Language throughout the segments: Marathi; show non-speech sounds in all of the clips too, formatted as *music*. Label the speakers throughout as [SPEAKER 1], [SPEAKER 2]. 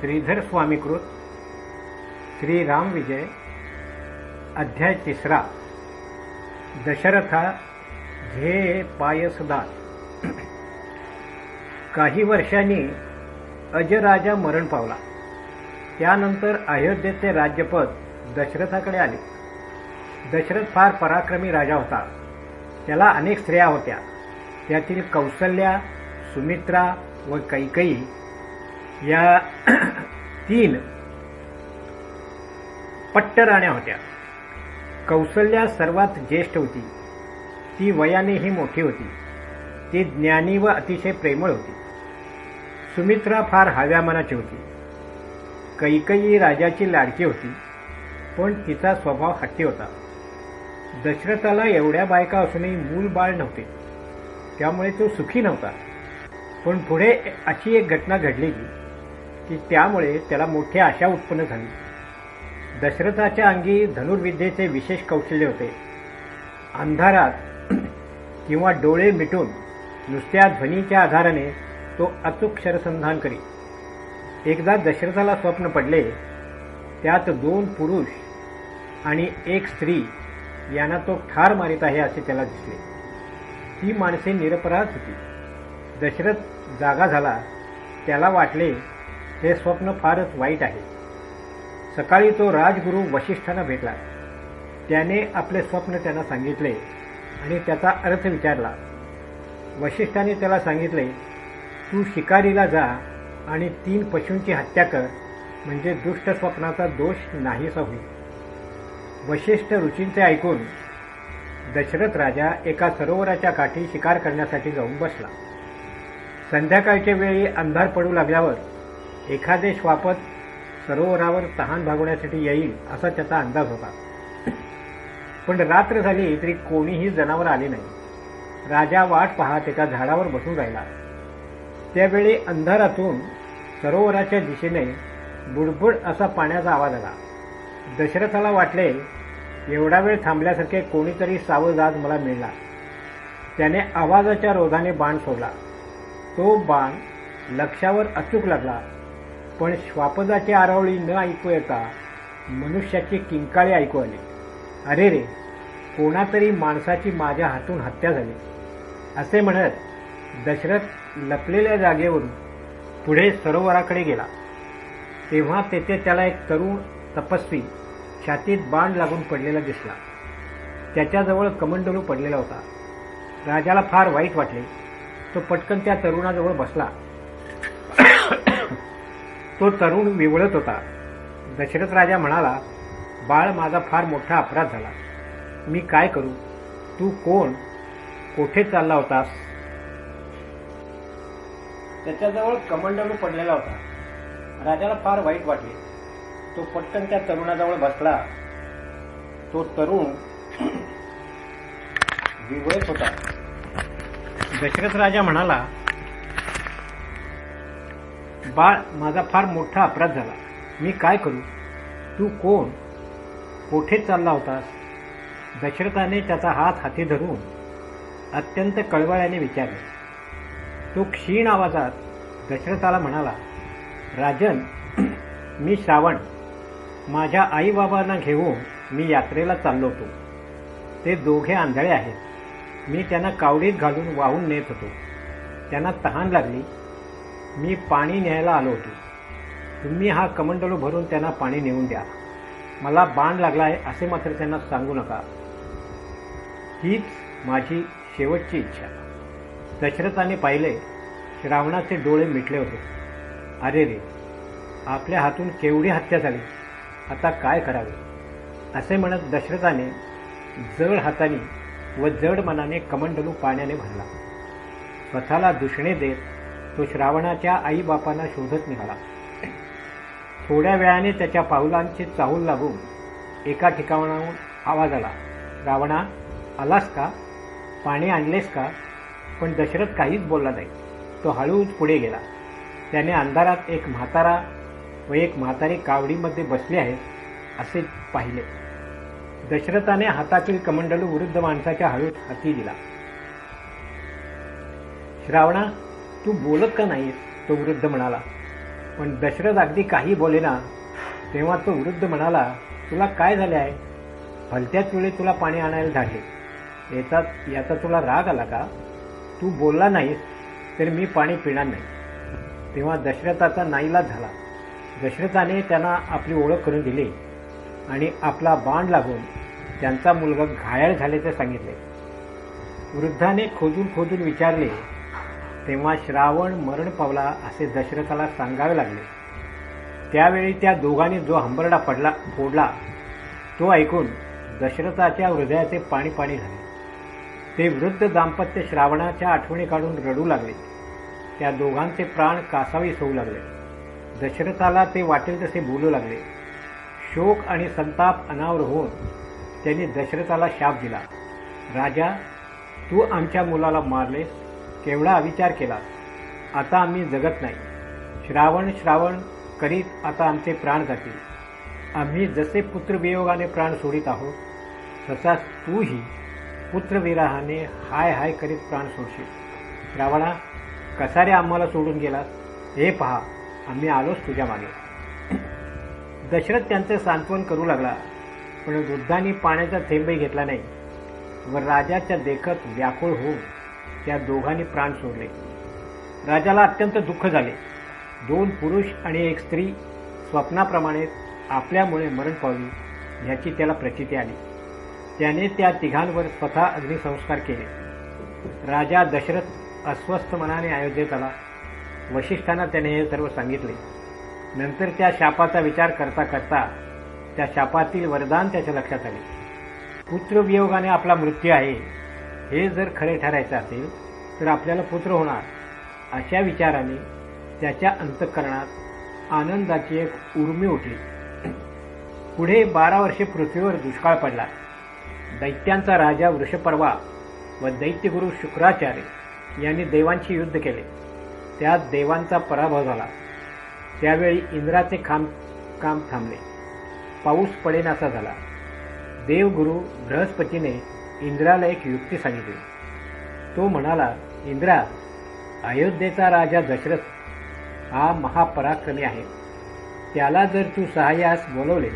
[SPEAKER 1] श्रीधर स्वामीकृत श्री राम विजय अध्याय तिसरा दशरथा झे पायसदास. काही वर्षांनी अजराजा मरण पावला. त्यानंतर अयोध्येचे राज्यपद दशरथाकडे आले. दशरथ फार पराक्रमी राजा होता. त्याला अनेक स्त्रिया होत्या. त्यातील कौसल्या सुमित्रा व कैकई या *clears throat* तीन पट्टराण्या होत्या. कौसल्या सर्वात ज्येष्ठ होती. ती वयानेही मोठी होती. ती ज्ञानी व अतिशय प्रेमळ होती. सुमित्रा फार हव्या मनाची होती. कैकई राजाची लाडकी होती पण तिचा स्वभाव हट्टी होता. दशरथाला एवढ्या बायका असूनही मूल बाळ नव्हते. त्यामुळे तो सुखी नव्हता. पण पुढे अशी एक घटना घडली की की त्यामुळे त्याला मोठी आशा उत्पन्न झाली. दशरथाच्या अंगी धनुर्विद्येचे विशेष कौशल्य होते. अंधारात *clears throat* किंवा डोळे मिटून नुसत्या ध्वनीच्या आधाराने तो अचूक शरसंधान करी एकदा दशरथाला स्वप्न पडले त्यात दोन पुरुष आणि एक स्त्री यांना तो ठार मारित आहे असे त्याला दिसले. ती माणसे निरपराध होती. दशरथ जागा झाला त्याला वाटले हे स्वप्न फारच वाईट आहे. सकाळी तो राजगुरू वशिष्ठांना भेटला. त्याने आपले स्वप्न त्यांना सांगितले आणि त्याचा अर्थ विचारला. वशिष्ठाने त्याला सांगितले तू शिकारीला जा आणि तीन पशूंची हत्या कर म्हणजे दुष्ट स्वप्नाचा दोष नाहीसा होईल. वशिष्ठ रुचींचे ऐकून दशरथ राजा एका सरोवराच्या काठी शिकार करण्यासाठी जाऊन बसला. संध्याकाळच्या वेळी अंधार पडू लागल्यावर एखादे श्वापत सरोवरावर तहान भागवण्यासाठी येईल असा त्याचा अंदाज होता. पण रात्र झाली तरी कोणीही जनावर आले नाही. राजा वाट पाहत एका झाडावर बसून राहिला. त्यावेळी अंधारातून सरोवराच्या दिशेने बुडबुड असा पाण्याचा आवाज आला. दशरथाला वाटले एवढा वेळ थांबल्यासारखे कोणीतरी सावध आज मला मिळला त्याने आवाजाच्या रोधाने बाण सोडला. तो बाण लक्षावर अचूक लागला. पण श्वापदाची आरावळी न ऐकू येता मनुष्याची किंकाळी ऐकू आली. अरे रे कोणातरी माणसाची माझ्या हातून हत्या झाली. असे म्हणत दशरथ लपलेल्या जागेवरून पुढे सरोवराकडे गेला. तेव्हा तेथे त्याला एक तरुण तपस्वी छातीत बाण लागून पडलेला दिसला. त्याच्याजवळ कमंडलू पडलेला होता. राजाला फार वाईट वाटले. तो पटकन त्या तरुणाजवळ बसला. तो तरुण विवळत होता. दशरथ राजा म्हणाला बाळ माझा फार मोठा अपराध झाला. मी काय करू? तू कोण? कोठे चालला होतास? त्याच्याजवळ कमंडलू पडलेला होता. राजाला फार वाईट वाटले. तो पटकन त्या तरुणाजवळ बसला. तो तरुण *clears throat* विवळत होता. दशरथ राजा म्हणाला बाळ माझा फार मोठा अपराध झाला. मी काय करू? तू कोण? कोठे चालला होतास? दशरथाने त्याचा हात हाती धरून अत्यंत कळवळ्याने विचारले. तो क्षीण आवाजात दशरथाला म्हणाला राजन मी श्रावण. माझ्या आईबाबांना घेऊन मी यात्रेला चाललो होतो. ते दोघे आंधळे आहेत. मी त्यांना कावडीत घालून वाहून नेत होतो. त्यांना तहान लागली. मी पाणी न्यायला आलो होतो. तुम्ही हा कमंडलू भरून त्यांना पाणी नेऊन द्या. मला बाण लागला आहे असे मात्र त्यांना सांगू नका. हीच माझी शेवटची इच्छा. दशरथाने पाहिले श्रावणाचे डोळे मिटले होते. अरे रे आपल्या हातून केवढी हत्या झाली? आता काय करावे? असे म्हणत दशरथाने जड हाताने व जड मनाने कमंडलू पाण्याने भरला. स्वतःला दुषणे देत तो श्रावणाच्या आईबापांना शोधत निघाला. थोड्या वेळाने त्याच्या पावलांची चाहूल लागून एका ठिकाणाहून आवाज आला रावणा आलास का? पाणी आणलेस का? पण दशरथ काहीच बोलला नाही. तो हळूच पुढे गेला. त्याने अंधारात एक म्हातारा व एक म्हातारी कावडीमध्ये बसले आहेत असे पाहिले. दशरथाने हातातील कमंडलू वृद्ध माणसाच्या हळूत हाती दिला. श्रावणा तू बोलत का नाहीस? तो वृद्ध म्हणाला. पण दशरथ अगदी काही बोलेना तेव्हा तो वृद्ध म्हणाला तुला काय झाले आहे? भलत्याच वेळी तुला पाणी आणायला धाडले याचा याचा तुला राग आला का? तू बोलला नाहीस तर मी पाणी पिणार नाही. तेव्हा दशरथाचा नाईलाज झाला. दशरथाने त्यांना आपली ओळख करून दिली आणि आपला बाण लागून त्यांचा मुलगा घायाळ झाल्याचे सांगितले. वृद्धाने खोदून खोदून विचारले तेव्हा श्रावण मरण पावला असे दशरथाला सांगावे लागले. त्यावेळी त्या दोघांनी जो हंबरडा पडला फोडला तो ऐकून दशरथाच्या हृदयाचे पाणी पाणी झाले. ते वृद्ध दाम्पत्य श्रावणाच्या आठवणी काढून रडू लागले. त्या दोघांचे प्राण कासावीस होऊ लागले. दशरथाला ते वाटेल तसे बोलू लागले. शोक आणि संताप अनावर होऊन त्यांनी दशरथाला शाप दिला. राजा तू आमच्या मुलाला मारलेस केवढा अविचार केला? आता आम्ही जगत नाही. श्रावण श्रावण करीत आता आमचे प्राण जातील. आम्ही जसे पुत्रवियोगाने प्राण सोडित आहोत तसाच तूही पुत्रविराहाने हाय हाय करीत प्राण सोडशील. श्रावणा कसा रे आम्हाला सोडून गेलास हे पहा आम्ही आलोच तुझ्या मागे. *clears throat* दशरथ त्यांचे सांत्वन करू लागला पण वृद्धांनी पाण्याचा थेंबही घेतला नाही. व राजाच्या देखत व्याकुळ होऊन त्या दोघांनी प्राण सोडले. राजाला अत्यंत दुःख झाले. दोन पुरुष आणि एक स्त्री स्वप्नाप्रमाणे आपल्यामुळे मरण पावली याची त्याला प्रचिती आली. त्याने त्या तिघांवर स्वतः अग्निसंस्कार केले. राजा दशरथ अस्वस्थ मनाने अयोध्येत आला वशिष्ठांना त्याने हे सर्व सांगितले. नंतर त्या शापाचा विचार करता करता त्या शापातील वरदान त्याच्या लक्षात आले. पुत्रवियोगाने आपला मृत्यू आहे. हे जर खरे ठरायचे असेल तर आपल्याला पुत्र होणार. अशा विचाराने त्याच्या अंतःकरणात आनंदाची एक उर्मी उठली. पुढे बारा वर्षे पृथ्वीवर दुष्काळ पडला. दैत्यांचा राजा वृषपर्वा व दैत्यगुरु शुक्राचार्य यांनी देवांशी युद्ध केले. त्यात देवांचा पराभव झाला. त्यावेळी इंद्राचे खांब काम थांबले. पाऊस पडेनासा झाला. देवगुरु बृहस्पतीने इंद्राला एक युक्ती सांगितली. तो म्हणाला इंद्रा अयोध्येचा राजा दशरथ हा महापराक्रमी आहे. त्याला जर तू सहाय्यास बोलवले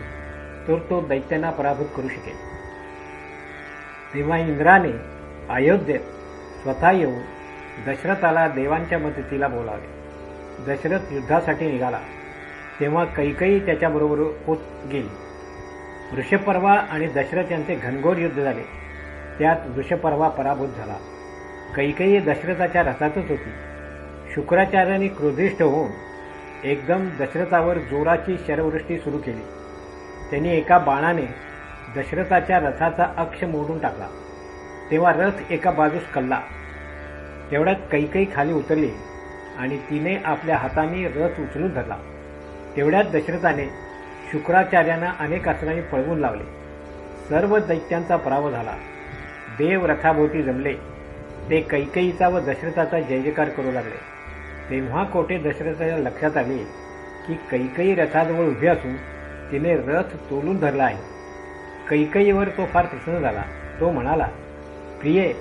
[SPEAKER 1] तर तो दैत्यांना पराभूत करू शकेल. तेव्हा इंद्राने अयोध्येत स्वतः येऊन दशरथाला देवांच्या मदतीला बोलावले. दशरथ युद्धासाठी निघाला. तेव्हा कैकई त्याच्याबरोबर होत गेली. वृषपर्वा आणि दशरथ यांचे घनघोर युद्ध झाले. त्यात वृषपर्वा पराभूत झाला. कैकई दशरथाच्या रथातच होती. शुक्राचार्यांनी क्रोधिष्ठ होऊन एकदम दशरथावर जोराची शरवृष्टी सुरू केली. त्यांनी एका बाणाने दशरथाच्या रथाचा अक्ष मोडून टाकला. तेव्हा रथ एका बाजूस कल्ला. तेवढ्यात कैकई खाली उतरली आणि तिने आपल्या हाताने रथ उचलून धरला. तेवढ्यात दशरथाने शुक्राचार्यांना अनेक अस्त्रांनी पळवून लावले. सर्व दैत्यांचा पराभव झाला. देव रथाभोवती जमले. ते कैकईचा व दशरथाचा जयजयकार करू लागले. तेव्हा कोठे दशरथाच्या लक्षात आले की कैकई रथाजवळ उभी असून तिने रथ तोलून धरला आहे. कैकईवर तो फार प्रसन्न झाला. तो म्हणाला प्रिये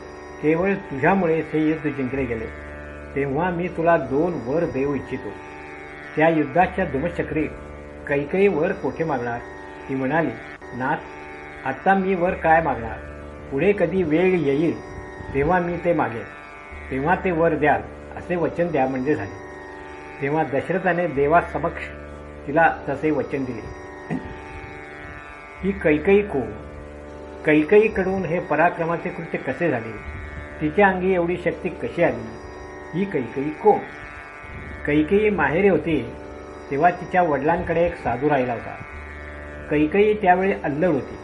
[SPEAKER 1] केवळ तुझ्यामुळेच हे युद्ध जिंकले गेले. तेव्हा मी तुला दोन वर देऊ इच्छितो. त्या युद्धाच्या धुमचक्री कैकई वर कोठे मागणार? ती म्हणाली नाथ आता मी वर काय मागणार? पुढे कधी वेळ येईल तेव्हा मी ते मागेन. तेव्हा ते वर द्याल असे वचन द्या म्हणजे झाले. तेव्हा दशरथाने देवासमक्ष तिला तसे वचन दिले. ही कैकई को कैकईकडून हे पराक्रमाचे कृत्य कसे झाले? तिच्या अंगी एवढी शक्ती कशी आली? ही कैकई कोण? कैकेयी माहेरे होती तेव्हा तिच्या वडिलांकडे एक साधू राहिला होता. कैकई त्यावेळी अल्लड होती.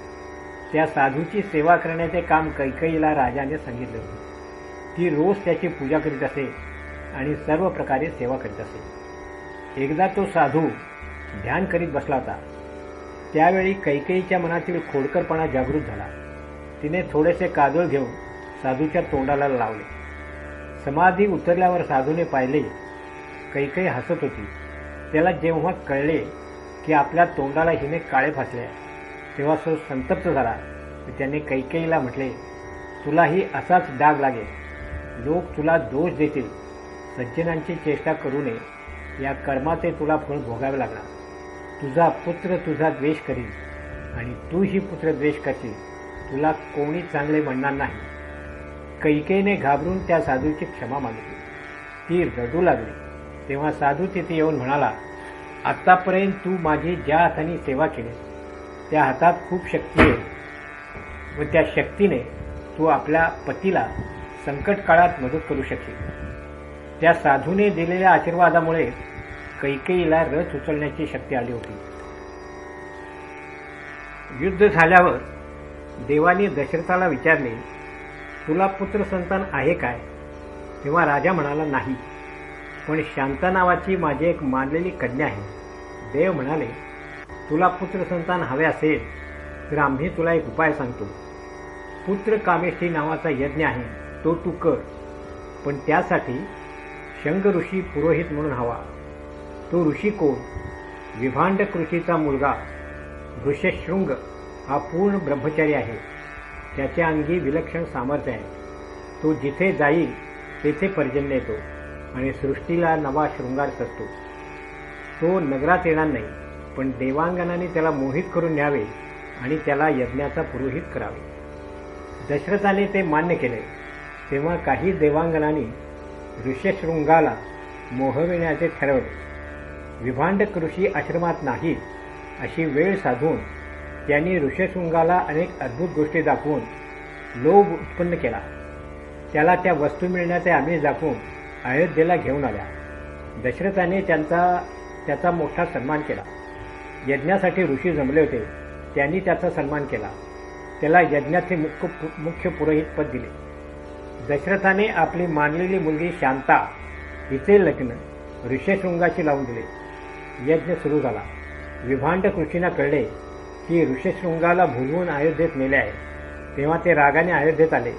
[SPEAKER 1] त्या साधूची सेवा करण्याचे काम कैकईला राजाने सांगितले होते. ती रोज त्याची पूजा करीत असे आणि सर्व प्रकारे सेवा करीत असे. एकदा तो साधू ध्यान करीत बसला होता. त्यावेळी कैकेयीच्या मनातील खोडकरपणा जागृत झाला. तिने थोडेसे काजळ घेऊन साधूच्या तोंडाला लावले. समाधी उतरल्यावर साधूने पाहिले कैकई हसत होती. त्याला जेव्हा कळले की आपल्या तोंडाला हिने काळे फासले तेव्हा सो संतप्त झाला. त्याने कैकेयीला म्हटले तुलाही असाच डाग लागेल. लोक तुला दोष देतील. सज्जनांची चेष्टा करू नये. या कर्माचे तुला फळ भोगावे लागणार. तुझा पुत्र तुझा द्वेष करील आणि तूही पुत्र द्वेष करशील. तुला कोणी चांगले म्हणणार नाही. कैकेने घाबरून त्या साधूची क्षमा मागितली. ती रडू लागली. तेव्हा साधू तिथे येऊन म्हणाला आतापर्यंत तू माझी ज्या हाताने सेवा केलीस त्या हातात खूप शक्ती आहे. व त्या शक्तीने तू आपल्या पतीला संकट काळात मदत करू शकशील त्या साधूने दिलेल्या आशीर्वादामुळे कैकेयीला रथ उचलण्याची शक्ती आली होती. युद्ध झाल्यावर देवाने दशरथाला विचारले तुला पुत्र संतान आहे काय? तेव्हा राजा म्हणाला नाही. पण शांता नावाची माझी एक मानलेली कन्या आहे. देव म्हणाले तुला पुत्र संतान हवे असेल तर आम्ही तुला एक उपाय सांगतो. पुत्र कामेष्ठी नावाचा यज्ञ आहे तो तू कर. पण त्यासाठी शंग ऋषी पुरोहित म्हणून हवा. तो ऋषी कोण? विभांड कृषीचा मुलगा. ऋषशृंग हा पूर्ण ब्रह्मचारी आहे. त्याच्या अंगी विलक्षण सामर्थ्य आहे. तो जिथे जाईल तेथे पर्जन्य येतो आणि सृष्टीला नवा शृंगार करतो. तो नगरात येणार नाही. पण देवांगणाने त्याला मोहित करून न्यावे आणि त्याला यज्ञाचा पुरोहित करावे. दशरथाने ते मान्य केले. तेव्हा काही देवांगणांनी ऋष्यशृंगाला मोहविण्याचे ठरवले. विभांड कृषी आश्रमात नाही अशी वेळ साधून त्यांनी ऋषशृंगाला अनेक अद्भुत गोष्टी दाखवून लोभ उत्पन्न केला. त्याला त्या वस्तू मिळण्याचे आम्ही दाखवून अयोध्येला घेऊन आल्या. दशरथाने त्यांचा त्याचा मोठा सन्मान केला. यज्ञासाठी ऋषी जमले होते. त्यांनी त्याचा सन्मान केला. त्याला यज्ञाचे मुख्य मुख्य पुरोहित पद दिले. दशरथाने आपली मानलेली मुलगी शांता हिचे लग्न ऋषशृंगाशी लावून दिले. यज्ञ सुरू झाला. विभांड कृषीना कळले की ऋषशृंगाला भुलवून अयोध्येत नेले आहे. तेव्हा ते रागाने अयोध्येत आले.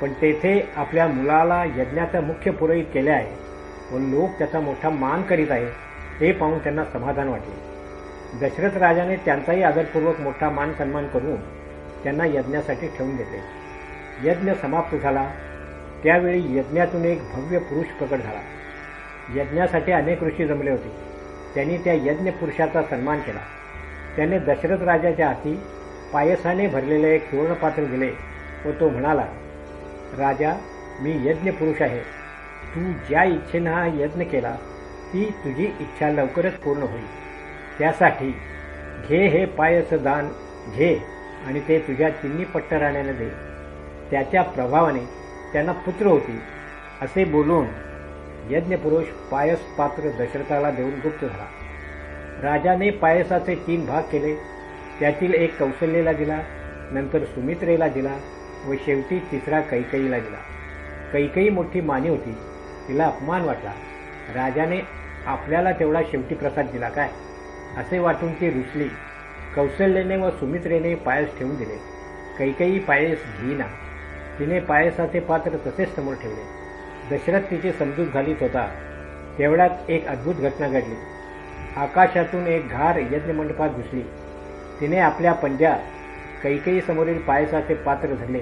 [SPEAKER 1] पण तेथे आपल्या मुलाला यज्ञाचा मुख्य पुरोहित केले आहे. व लोक त्याचा मोठा मान करीत आहे हे पाहून त्यांना समाधान वाटले. दशरथ राजाने त्यांचाही आदरपूर्वक मोठा मान सन्मान करून त्यांना यज्ञासाठी ठेवून घेतले यज्ञ समाप्त झाला. त्यावेळी यज्ञातून एक भव्य पुरुष प्रकट झाला. यज्ञासाठी अनेक ऋषी जमले होते. त्यांनी त्या यज्ञ पुरुषाचा सन्मान केला. त्याने दशरथ राजाच्या हाती पायसाने भरलेले एक सुवर्णपात्र दिले व तो म्हणाला राजा मी यज्ञ पुरुष आहे. तू ज्या इच्छेनं हा यज्ञ केला ती तुझी इच्छा लवकरच पूर्ण होईल. त्यासाठी घे हे पायस दान घे आणि ते तुझ्या तिन्ही पट्टराण्याने दे. त्याच्या प्रभावाने त्यांना पुत्र होती असे बोलून यज्ञपुरुष पायस पात्र दशरथाला देऊन गुप्त झाला. राजाने पायसाचे तीन भाग केले. त्यातील एक कौशल्येला दिला नंतर सुमित्रेला दिला व शेवटी तिसरा कैकईला दिला. कैकई मोठी मानी होती तिला अपमान वाटला. राजाने आपल्याला तेवढा शेवटी प्रसाद दिला काय? असे वाटून ती रुचली कौशल्याने व सुमित्रेने पायस ठेवून दिले. कैकई पायस घेईना. तिने पायसाचे पात्र तसेच समोर ठेवले. दशरथ तिची समजूत घालीत होता. तेवढ्यात एक अद्भुत घटना घडली. आकाशातून एक घार यज्ञमंडपात घुसली. तिने आपल्या पंजा कैकेयी समोरील पायसाचे पात्र धरले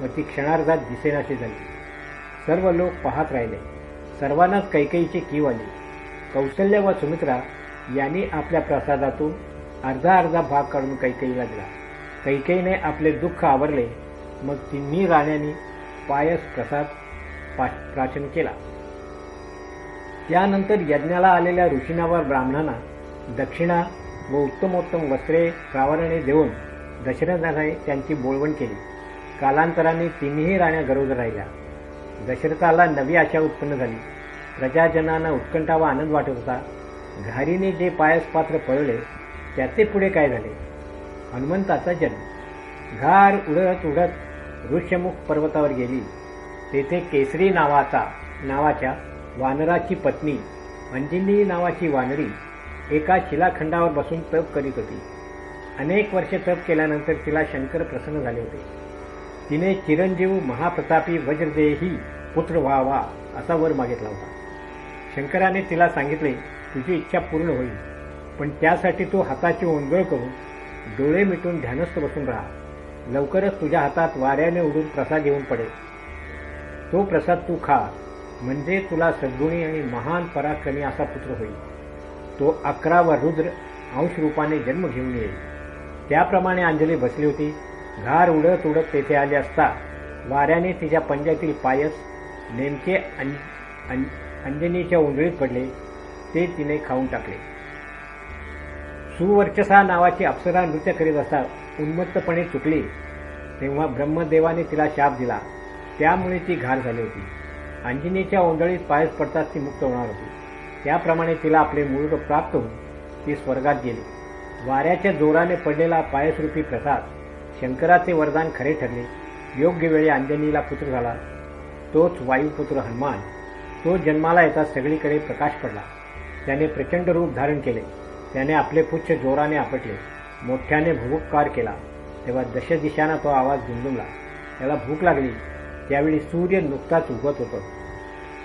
[SPEAKER 1] व ती क्षणार्धात दिसेनाशी झाली. सर्व लोक पाहत राहिले. सर्वांनाच कैकेयीची कीव आली. कौशल्य व सुमित्रा यांनी आपल्या प्रसादातून अर्धा अर्धा भाग काढून कैकेयीला दिला कैकेयीने आपले दुःख आवरले. मग तिन्ही राण्यांनी पायस प्रसाद प्राचन केला. त्यानंतर यज्ञाला आलेल्या ऋषीनावर ब्राह्मणांना दक्षिणा व उत्तमोत्तम वस्त्रे प्रावरणे देऊन दशरथाने त्यांची बोळवण केली. कालांतराने तिन्ही राण्या गरोदर राहिल्या. दशरथाला नवी आशा उत्पन्न झाली. प्रजाजनांना उत्कंठा व आनंद वाटत होता. घारीने जे पायस पात्र पळले त्याचे पुढे काय झाले? हनुमंताचा जन्म. घार उडत उडत ऋष्यमुख पर्वतावर गेली. तेथे केसरी नावाचा नावाच्या वानराची पत्नी अंजिनी नावाची वानरी एका शिलाखंडावर बसून तप करीत होती. अनेक वर्षे तप केल्यानंतर तिला शंकर प्रसन्न झाले होते. तिने चिरंजीव महाप्रतापी वज्रदेही पुत्र व्हावा असा वर मागितला होता. शंकराने तिला सांगितले तुझी इच्छा पूर्ण होईल. पण त्यासाठी तू हाताची ओंजळ करून डोळे मिटून ध्यानस्थ बसून राहा. लवकरच तुझ्या हातात वाऱ्याने उडून प्रसाद येऊन पडेल. तो प्रसाद तू खा म्हणजे तुला सद्गुणी आणि महान पराक्रमी असा पुत्र होईल. तो अकरावा रुद्र अंश रूपाने जन्म घेऊन येईल. त्याप्रमाणे अंजली बसली होती. घार उडत उडत तेथे आले असता वाऱ्याने तिच्या पंजातील पायस नेमके अंजनीच्या उंजळीत पडले. ते तिने खाऊन टाकले. सुवर्चसा नावाची अप्सरा नृत्य करीत असता उन्मत्तपणे चुकली. तेव्हा ब्रह्मदेवाने तिला शाप दिला. त्यामुळे ती घार झाली होती. अंजनीच्या ओंजळीत पायस पडताच ती मुक्त होणार होती. त्याप्रमाणे तिला आपले मूळ प्राप्त होऊन ती स्वर्गात गेली. वाऱ्याच्या जोराने पडलेला पायसरूपी प्रसाद शंकराचे वरदान खरे ठरले. योग्य वेळी अंजनीला पुत्र झाला. तोच वायुपुत्र हनुमान. तो जन्माला येता सगळीकडे प्रकाश पडला. त्याने प्रचंड रूप धारण केले. त्याने आपले पुच्छ जोराने आपटले. मोठ्याने भूकार केला. तेव्हा दशदिशांना तो आवाज गुंजुमला त्याला भूक लागली. त्यावेळी सूर्य नुकताच उगत होतो.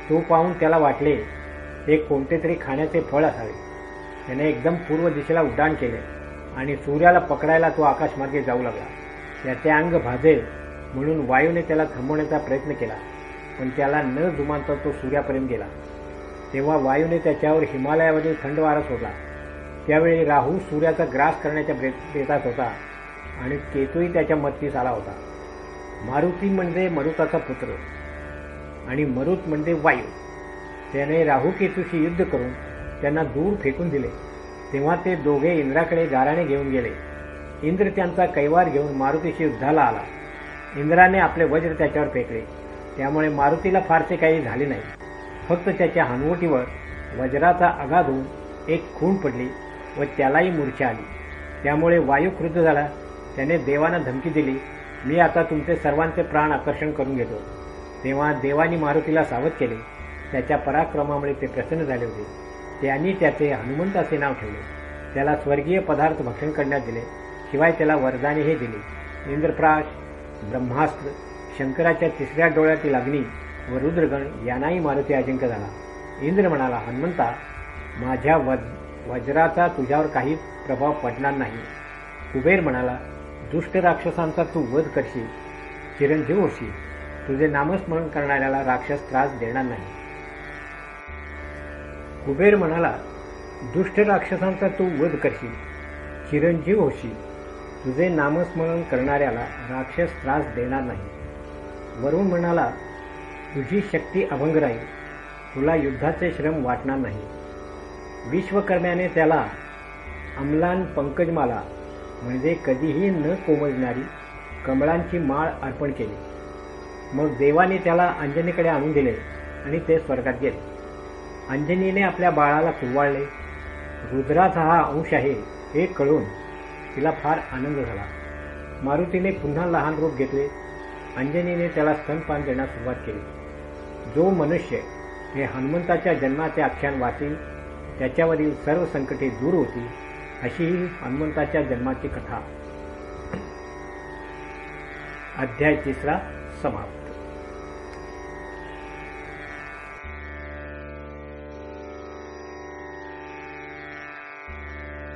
[SPEAKER 1] तो पाहून त्याला वाटले हे कोणते तरी खाण्याचे फळ असावे. त्याने एकदम पूर्व दिशेला उड्डाण केले आणि सूर्याला पकडायला तो आकाशमार्गे जाऊ लागला. त्याचे अंग भाजेल म्हणून वायूने त्याला थांबवण्याचा प्रयत्न केला. पण त्याला न जुमानता तो सूर्यापर्यंत गेला. तेव्हा वायूने त्याच्यावर हिमालयावरील थंड वारा सोडला. त्यावेळी राहू सूर्याचा ग्रास करण्याच्या बेतात होता आणि केतूही त्याच्या मत्तीस आला होता. मारुती म्हणजे मरुताचा पुत्र आणि मरुत म्हणजे वायू. त्याने राहू केतूशी युद्ध करून त्यांना दूर फेकून दिले. तेव्हा ते दोघे इंद्राकडे गाराने घेऊन गेले. इंद्र त्यांचा कैवार घेऊन मारुतीशी युद्धाला आला. इंद्राने आपले वज्र त्याच्यावर फेकले. त्यामुळे मारुतीला फारसे काही झाले नाही. फक्त त्याच्या हनवटीवर वज्राचा आघात होऊन एक खूण पडली व त्यालाही मूर्छा आली. त्यामुळे वायू क्रुद्ध झाला. त्याने देवांना धमकी दिली. मी आता तुमचे सर्वांचे प्राण आकर्षण करून घेतो. तेव्हा देवानी मारुतीला सावध केले. त्याच्या पराक्रमामुळे ते प्रसन्न झाले होते. त्यांनी त्याचे हनुमंत असे नाव ठेवले. त्याला स्वर्गीय पदार्थ भक्षण करण्यात दिले. शिवाय त्याला वरदानेही दिली. इंद्रप्राश ब्रह्मास्त्र शंकराच्या तिसऱ्या डोळ्यातील अग्नी व रुद्रगण यांनाही मारुती अजिंक्य झाला. इंद्र म्हणाला हनुमंता माझ्या वज्राचा तुझ्यावर काही प्रभाव पडणार नाही. कुबेर म्हणाला दुष्ट राक्षसांचा तू वध करशील चिरंजीव होशील. तुझे नामस्मरण करणाऱ्याला राक्षस त्रास देणार नाही. कुबेर म्हणाला दुष्ट राक्षसांचा तू वध करशील चिरंजीव होशील. तुझे नामस्मरण करणाऱ्याला राक्षस त्रास देणार नाही. वरुण म्हणाला तुझी शक्ती अभंग राहील. तुला युद्धाचे श्रम वाटणार नाही. विश्वकर्म्याने त्याला अमलान पंकजमाला म्हणजे कधीही न कोमजणारी कमळांची माळ अर्पण केली. मग देवाने त्याला अंजनीकडे आणून दिले आणि ते स्वर्गात गेले. अंजनीने आपल्या बाळाला कुवाळले रुद्राचा हा अंश आहे हे कळून तिला फार आनंद झाला. मारुतीने पुन्हा लहान रूप घेतले. अंजनीने त्याला स्तनपान देण्यास सुरुवात केली. जो मनुष्य हे हनुमंताच्या जन्माचे आख्यान वाचेल त्याच्यावरील सर्व संकटे दूर होतील अशी ही हनुमंताच्या जन्माची कथा. अध्याय तिसरा समाप्त.